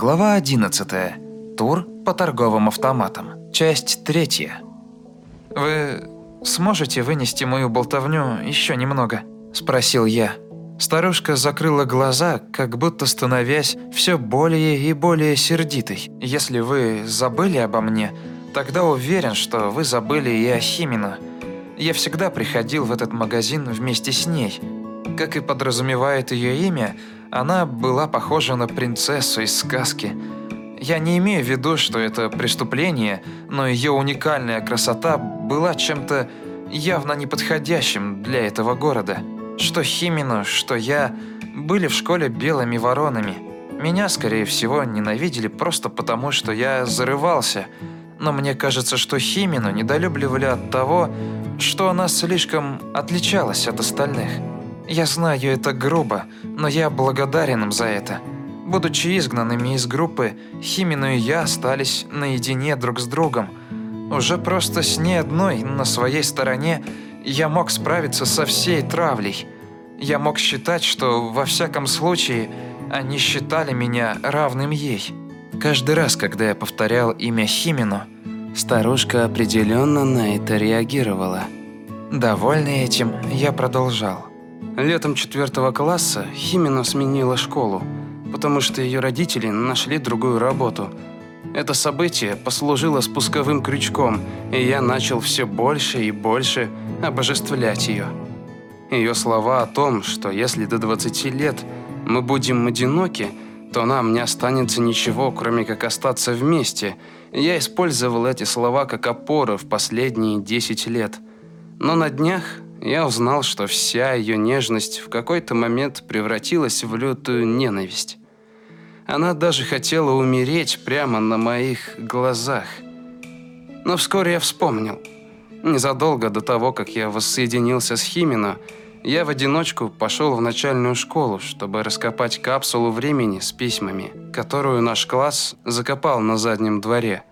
Глава 11. Тур по торговым автоматам. Часть 3. «Вы сможете вынести мою болтовню еще немного?» – спросил я. Старушка закрыла глаза, как будто становясь все более и более сердитой. «Если вы забыли обо мне, тогда уверен, что вы забыли и о Химину. Я всегда приходил в этот магазин вместе с ней. Как и подразумевает ее имя, она была похожа на принцессу из сказки. Я не имею в виду, что это преступление, но ее уникальная красота была чем-то явно неподходящим для этого города». Что Химину, что я были в школе белыми воронами. Меня, скорее всего, ненавидели просто потому, что я зарывался. Но мне кажется, что Химину недолюбливали от того, что она слишком отличалась от остальных. Я знаю, это грубо, но я благодарен им за это. Будучи изгнанными из группы, Химину и я остались наедине друг с другом. Уже просто с ней одной на своей стороне – я мог справиться со всей травлей. Я мог считать, что во всяком случае они считали меня равным ей. Каждый раз, когда я повторял имя Химину, старушка определенно на это реагировала. Довольный этим, я продолжал. Летом четвертого класса Химина сменила школу, потому что ее родители нашли другую работу – это событие послужило спусковым крючком, и я начал все больше и больше обожествлять ее. Ее слова о том, что если до 20 лет мы будем одиноки, то нам не останется ничего, кроме как остаться вместе. Я использовал эти слова как опору в последние 10 лет. Но на днях я узнал, что вся ее нежность в какой-то момент превратилась в лютую ненависть. Она даже хотела умереть прямо на моих глазах. Но вскоре я вспомнил. Незадолго до того, как я воссоединился с Химино, я в одиночку пошел в начальную школу, чтобы раскопать капсулу времени с письмами, которую наш класс закопал на заднем дворе.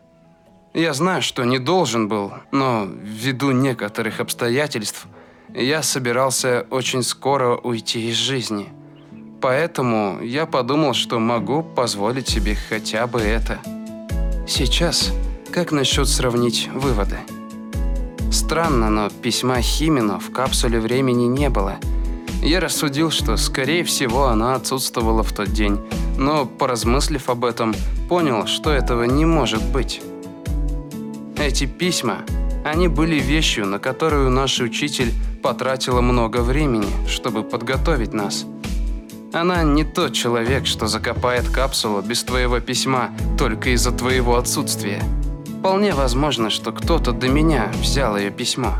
Я знаю, что не должен был, но ввиду некоторых обстоятельств я собирался очень скоро уйти из жизни – Поэтому я подумал, что могу позволить себе хотя бы это. Сейчас, как насчет сравнить выводы? Странно, но письма Химина в капсуле времени не было. Я рассудил, что, скорее всего, она отсутствовала в тот день, но, поразмыслив об этом, понял, что этого не может быть. Эти письма, они были вещью, на которую наш учитель потратила много времени, чтобы подготовить нас – она не тот человек, что закопает капсулу без твоего письма только из-за твоего отсутствия. Вполне возможно, что кто-то до меня взял ее письмо.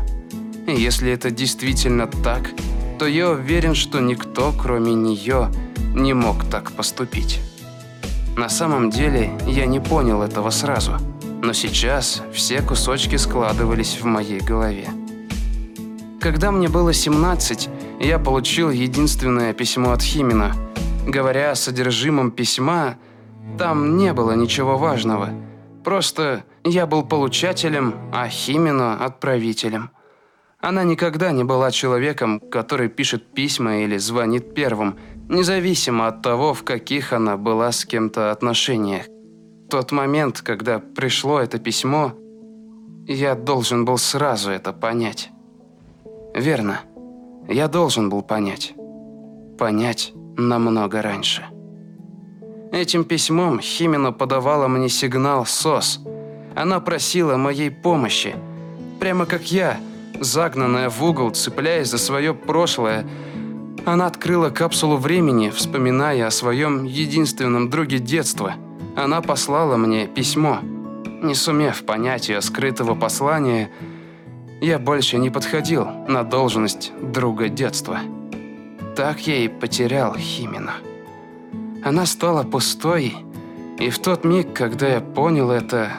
И если это действительно так, то я уверен, что никто, кроме нее, не мог так поступить. На самом деле, я не понял этого сразу, но сейчас все кусочки складывались в моей голове. Когда мне было 17, я получил единственное письмо от Химина. Говоря о содержимом письма, там не было ничего важного. Просто я был получателем, а Химина – отправителем. Она никогда не была человеком, который пишет письма или звонит первым, независимо от того, в каких она была с кем-то отношениях. Тот момент, когда пришло это письмо, я должен был сразу это понять. Верно. Я должен был понять. Понять намного раньше. Этим письмом Химина подавала мне сигнал СОС. Она просила моей помощи. Прямо как я, загнанная в угол, цепляясь за свое прошлое, она открыла капсулу времени, вспоминая о своем единственном друге детства. Она послала мне письмо. Не сумев понять ее скрытого послания, я больше не подходил на должность друга детства. Так я и потерял Химина. Она стала пустой, и в тот миг, когда я понял это,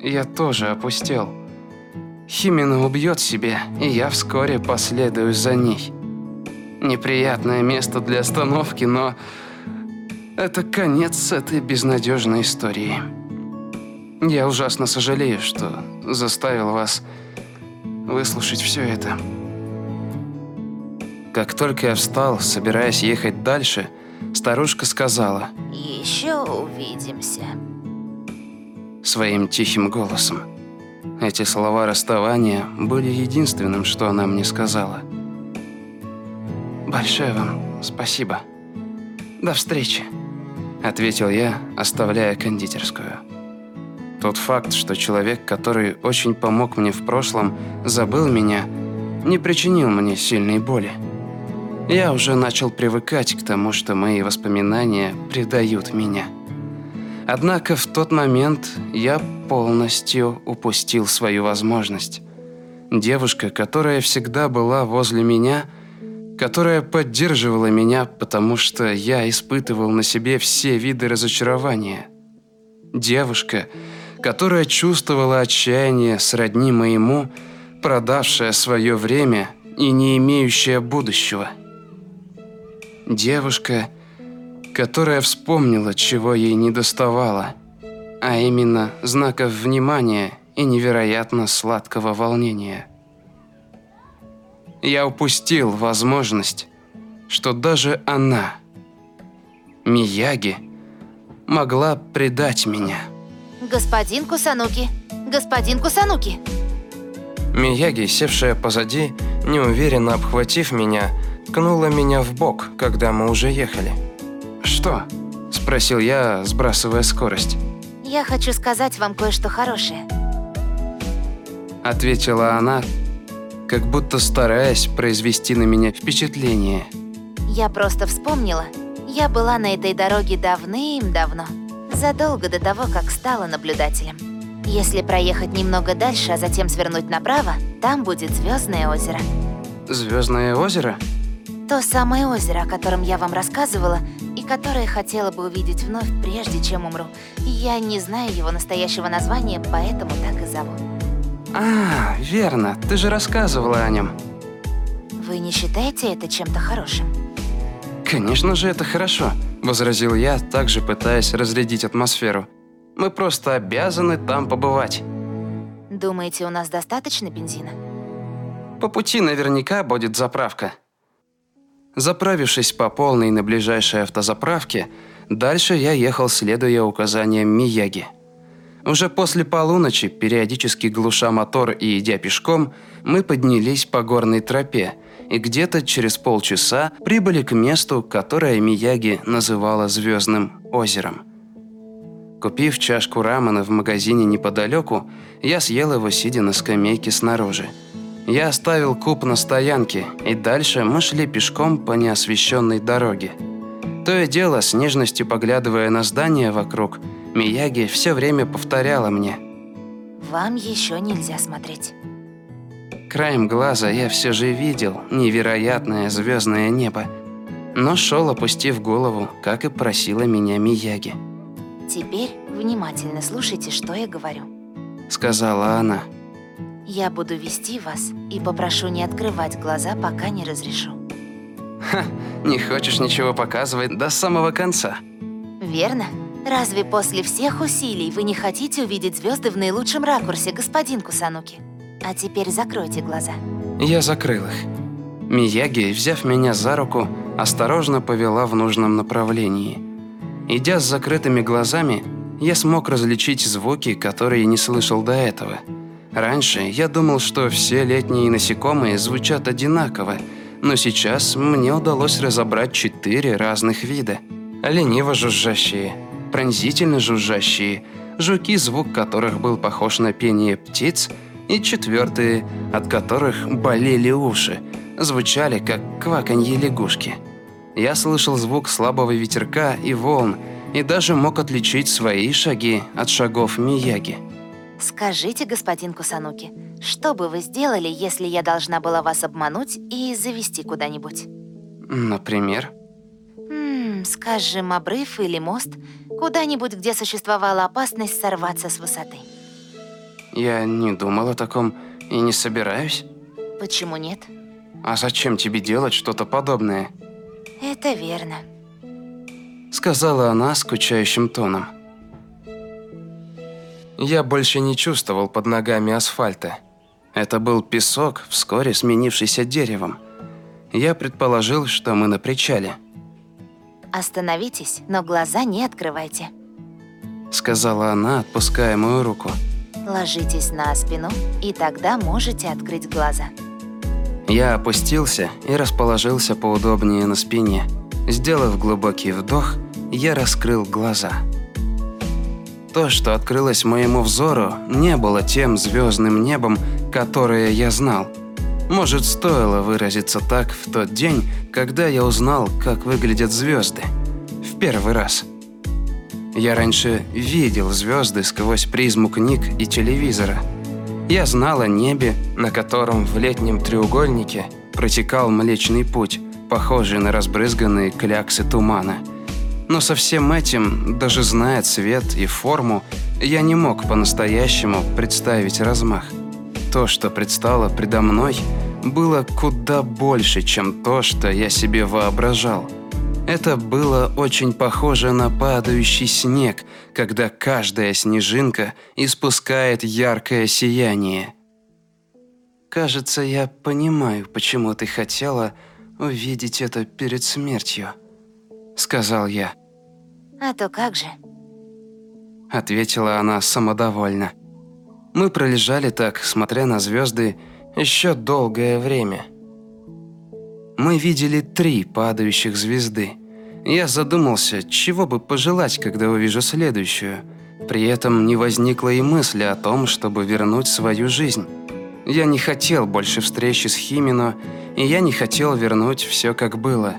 я тоже опустел. Химина убьет себя, и я вскоре последую за ней. Неприятное место для остановки, но это конец этой безнадежной истории. Я ужасно сожалею, что заставил вас выслушать все это. Как только я встал, собираясь ехать дальше, старушка сказала «Еще увидимся» своим тихим голосом. Эти слова расставания были единственным, что она мне сказала. «Большое вам спасибо. До встречи», – ответил я, оставляя кондитерскую. Тот факт, что человек, который очень помог мне в прошлом, забыл меня, не причинил мне сильной боли. Я уже начал привыкать к тому, что мои воспоминания предают меня. Однако в тот момент я полностью упустил свою возможность. Девушка, которая всегда была возле меня, которая поддерживала меня, потому что я испытывал на себе все виды разочарования. Девушка, которая чувствовала отчаяние сродни моему, продавшая свое время и не имеющая будущего. Девушка, которая вспомнила, чего ей не доставало, а именно знаков внимания и невероятно сладкого волнения. Я упустил возможность, что даже она, Мияги, могла предать меня. Господин Кусануки, господин Кусануки. Мияги, севшая позади, неуверенно обхватив меня, ткнула меня в бок, когда мы уже ехали. «Что?» – спросил я, сбрасывая скорость. «Я хочу сказать вам кое-что хорошее», – ответила она, как будто стараясь произвести на меня впечатление. «Я просто вспомнила. Я была на этой дороге давным-давно, задолго до того, как стала наблюдателем. Если проехать немного дальше, а затем свернуть направо, там будет Звездное озеро». «Звездное озеро?» То самое озеро, о котором я вам рассказывала, и которое хотела бы увидеть вновь, прежде чем умру. Я не знаю его настоящего названия, поэтому так и зову. А, верно, ты же рассказывала о нем. Вы не считаете это чем-то хорошим? Конечно же, это хорошо, возразил я, также пытаясь разрядить атмосферу. Мы просто обязаны там побывать. Думаете, у нас достаточно бензина? По пути наверняка будет заправка. Заправившись по полной на ближайшей автозаправке, дальше я ехал, следуя указаниям Мияги. Уже после полуночи, периодически глуша мотор и идя пешком, мы поднялись по горной тропе и где-то через полчаса прибыли к месту, которое Мияги называла Звездным озером. Купив чашку рамена в магазине неподалеку, я съел его, сидя на скамейке снаружи. Я оставил куб на стоянке, и дальше мы шли пешком по неосвещенной дороге. То и дело, с нежностью поглядывая на здания вокруг, Мияги все время повторяла мне. «Вам еще нельзя смотреть». Краем глаза я все же видел невероятное звездное небо, но шел, опустив голову, как и просила меня Мияги. «Теперь внимательно слушайте, что я говорю», — сказала она. Я буду вести вас и попрошу не открывать глаза, пока не разрешу. Ха, не хочешь ничего показывать до самого конца. Верно. Разве после всех усилий вы не хотите увидеть звезды в наилучшем ракурсе, господин Кусануки? А теперь закройте глаза. Я закрыл их. Мияги, взяв меня за руку, осторожно повела в нужном направлении. Идя с закрытыми глазами, я смог различить звуки, которые не слышал до этого – Раньше я думал, что все летние насекомые звучат одинаково, но сейчас мне удалось разобрать четыре разных вида. Лениво жужжащие, пронзительно жужжащие, жуки, звук которых был похож на пение птиц, и четвертые, от которых болели уши, звучали как кваканье лягушки. Я слышал звук слабого ветерка и волн, и даже мог отличить свои шаги от шагов Мияги. Скажите, господин Кусануки, что бы вы сделали, если я должна была вас обмануть и завести куда-нибудь? Например? Ммм, скажем, обрыв или мост, куда-нибудь, где существовала опасность сорваться с высоты. Я не думал о таком и не собираюсь. Почему нет? А зачем тебе делать что-то подобное? Это верно. Сказала она скучающим тоном. Я больше не чувствовал под ногами асфальта. Это был песок, вскоре сменившийся деревом. Я предположил, что мы на причале. Остановитесь, но глаза не открывайте. Сказала она, отпуская мою руку. Ложитесь на спину, и тогда можете открыть глаза. Я опустился и расположился поудобнее на спине. Сделав глубокий вдох, я раскрыл глаза. То, что открылось моему взору, не было тем звездным небом, которое я знал. Может, стоило выразиться так в тот день, когда я узнал, как выглядят звезды. В первый раз. Я раньше видел звезды сквозь призму книг и телевизора. Я знал о небе, на котором в летнем треугольнике протекал Млечный Путь, похожий на разбрызганные кляксы тумана. Но со всем этим, даже зная цвет и форму, я не мог по-настоящему представить размах. То, что предстало предо мной, было куда больше, чем то, что я себе воображал – это было очень похоже на падающий снег, когда каждая снежинка испускает яркое сияние. «Кажется, я понимаю, почему ты хотела увидеть это перед смертью», — сказал я. «А то как же?» Ответила она самодовольно. Мы пролежали так, смотря на звезды, еще долгое время — мы видели три падающих звезды. Я задумался, чего бы пожелать, когда увижу следующую. При этом не возникло и мысли о том, чтобы вернуть свою жизнь. Я не хотел больше встречи с Химино, и я не хотел вернуть все как было.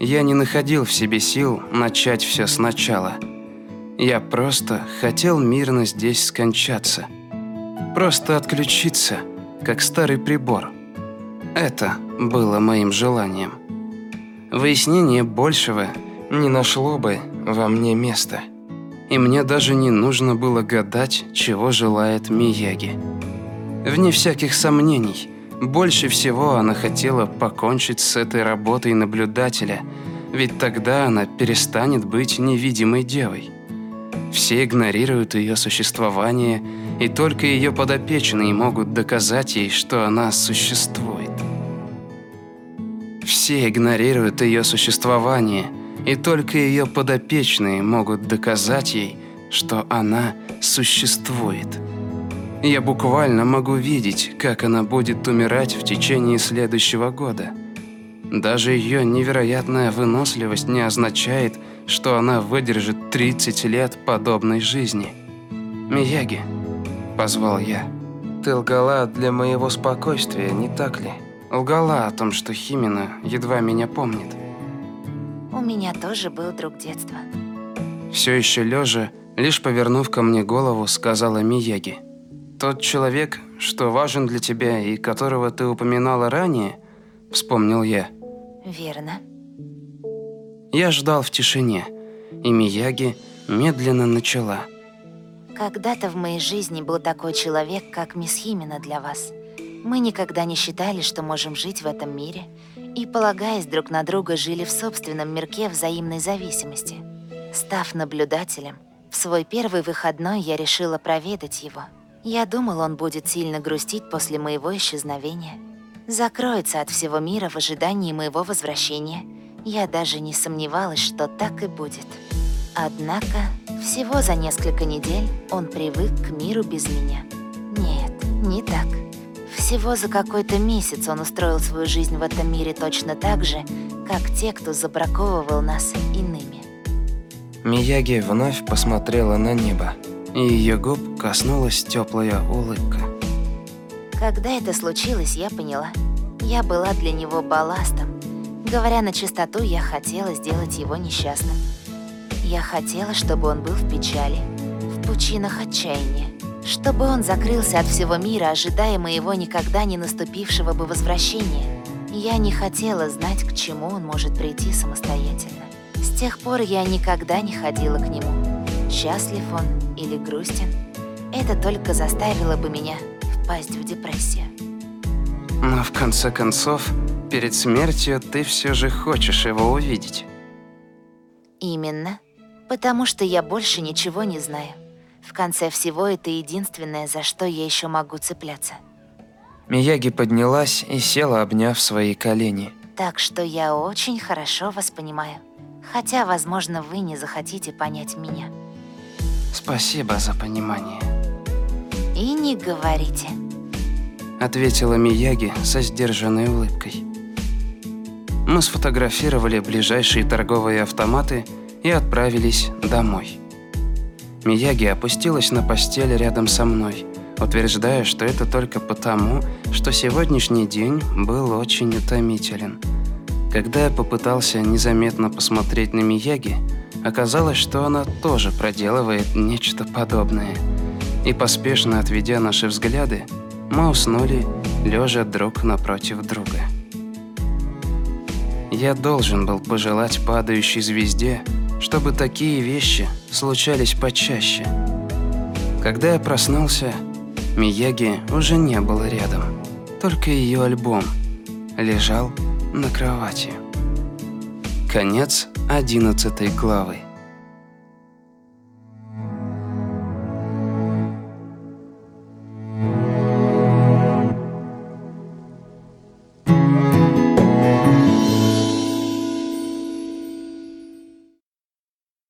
Я не находил в себе сил начать все сначала. Я просто хотел мирно здесь скончаться. Просто отключиться, как старый прибор – это было моим желанием. Выяснение большего не нашло бы во мне места. И мне даже не нужно было гадать, чего желает Мияги. Вне всяких сомнений, больше всего она хотела покончить с этой работой наблюдателя, ведь тогда она перестанет быть невидимой девой. Все игнорируют ее существование, и только ее подопечные могут доказать ей, что она существует. Все игнорируют ее существование, и только ее подопечные могут доказать ей, что она существует. Я буквально могу видеть, как она будет умирать в течение следующего года. Даже ее невероятная выносливость не означает, что она выдержит 30 лет подобной жизни. «Мияги», — позвал я. «Ты лгала для моего спокойствия, не так ли?» Лгала о том, что Химина едва меня помнит. У меня тоже был друг детства. Все еще лежа, лишь повернув ко мне голову, сказала Мияги. «Тот человек, что важен для тебя и которого ты упоминала ранее?» Вспомнил я. «Верно». Я ждал в тишине, и Мияги медленно начала. «Когда-то в моей жизни был такой человек, как мисс Химина для вас. Мы никогда не считали, что можем жить в этом мире, и, полагаясь друг на друга, жили в собственном мирке взаимной зависимости. Став наблюдателем, в свой первый выходной я решила проведать его. Я думал, он будет сильно грустить после моего исчезновения. Закроется от всего мира в ожидании моего возвращения. Я даже не сомневалась, что так и будет. Однако, всего за несколько недель он привык к миру без меня. Нет, не так. Всего за какой-то месяц он устроил свою жизнь в этом мире точно так же, как те, кто забраковывал нас иными. Мияги вновь посмотрела на небо, и ее губ коснулась теплая улыбка. Когда это случилось, я поняла. Я была для него балластом. Говоря на чистоту, я хотела сделать его несчастным. Я хотела, чтобы он был в печали, в пучинах отчаяния чтобы он закрылся от всего мира, ожидая моего никогда не наступившего бы возвращения. Я не хотела знать, к чему он может прийти самостоятельно. С тех пор я никогда не ходила к нему. Счастлив он или грустен, это только заставило бы меня впасть в депрессию. Но в конце концов, перед смертью ты все же хочешь его увидеть. Именно. Потому что я больше ничего не знаю. В конце всего это единственное, за что я еще могу цепляться. Мияги поднялась и села, обняв свои колени. Так что я очень хорошо вас понимаю. Хотя, возможно, вы не захотите понять меня. Спасибо за понимание. И не говорите. Ответила Мияги со сдержанной улыбкой. Мы сфотографировали ближайшие торговые автоматы и отправились домой. Мияги опустилась на постель рядом со мной, утверждая, что это только потому, что сегодняшний день был очень утомителен. Когда я попытался незаметно посмотреть на Мияги, оказалось, что она тоже проделывает нечто подобное. И поспешно отведя наши взгляды, мы уснули, лежа друг напротив друга. Я должен был пожелать падающей звезде, чтобы такие вещи случались почаще. Когда я проснулся, Мияги уже не было рядом. Только ее альбом лежал на кровати. Конец одиннадцатой главы.